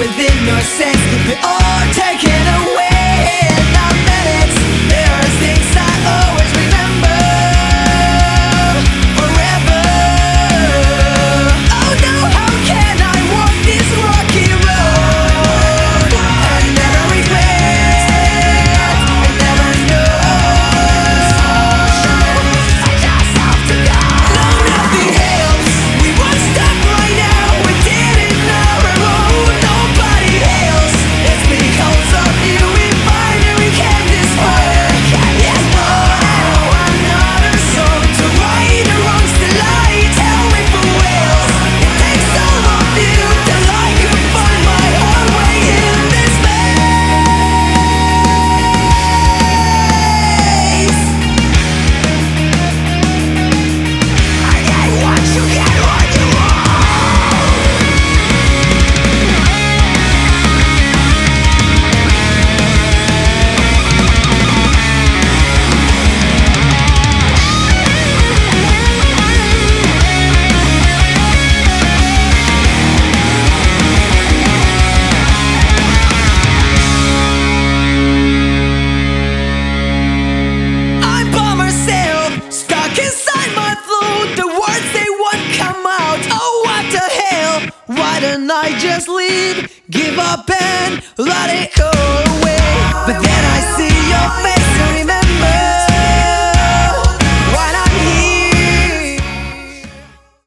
within our sense. If all And don't I just leave, give up and let it go away? But then